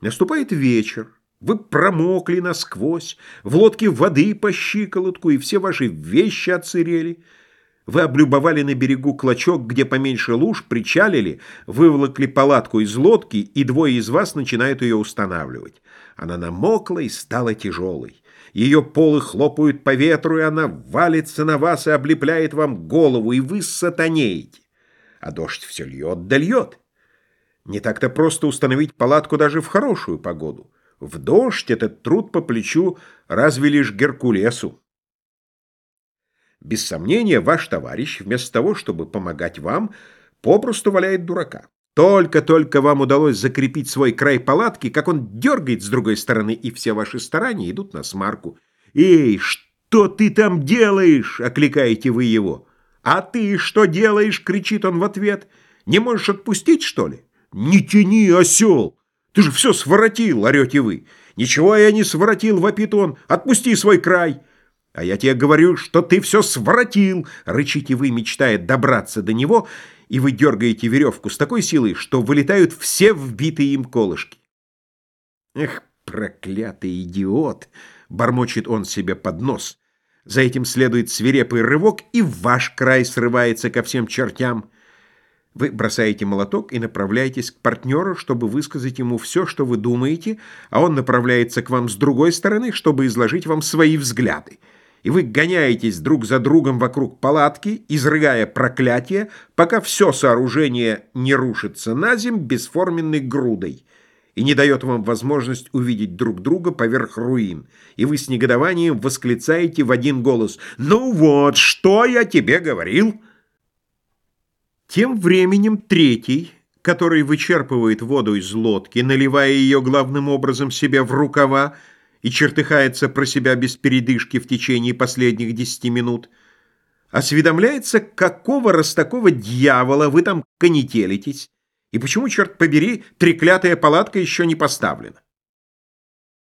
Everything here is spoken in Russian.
Наступает вечер. Вы промокли насквозь, в лодке воды по щиколотку, и все ваши вещи отсырели. Вы облюбовали на берегу клочок, где поменьше луж, причалили, выволокли палатку из лодки, и двое из вас начинают ее устанавливать. Она намокла и стала тяжелой. Ее полы хлопают по ветру, и она валится на вас и облепляет вам голову, и вы сатанеете. А дождь все льет да льет. Не так-то просто установить палатку даже в хорошую погоду. В дождь этот труд по плечу разве лишь Геркулесу. Без сомнения, ваш товарищ, вместо того, чтобы помогать вам, попросту валяет дурака. Только-только вам удалось закрепить свой край палатки, как он дергает с другой стороны, и все ваши старания идут на смарку. «Эй, что ты там делаешь?» — окликаете вы его. «А ты что делаешь?» — кричит он в ответ. «Не можешь отпустить, что ли?» «Не тяни, осел! Ты же все своротил!» — орете вы. «Ничего я не своротил!» — вопит он. «Отпусти свой край!» «А я тебе говорю, что ты все своротил!» — рычите вы, мечтая добраться до него, и вы дергаете веревку с такой силой, что вылетают все вбитые им колышки. «Эх, проклятый идиот!» — бормочет он себе под нос. За этим следует свирепый рывок, и ваш край срывается ко всем чертям. Вы бросаете молоток и направляетесь к партнеру, чтобы высказать ему все, что вы думаете, а он направляется к вам с другой стороны, чтобы изложить вам свои взгляды. И вы гоняетесь друг за другом вокруг палатки, изрыгая проклятия, пока все сооружение не рушится на земь бесформенной грудой. И не дает вам возможность увидеть друг друга поверх руин, и вы с негодованием восклицаете в один голос «Ну вот, что я тебе говорил!» Тем временем третий, который вычерпывает воду из лодки, наливая ее главным образом себе в рукава, и чертыхается про себя без передышки в течение последних десяти минут, осведомляется, какого раз такого дьявола вы там конетелитесь, и почему, черт побери, треклятая палатка еще не поставлена.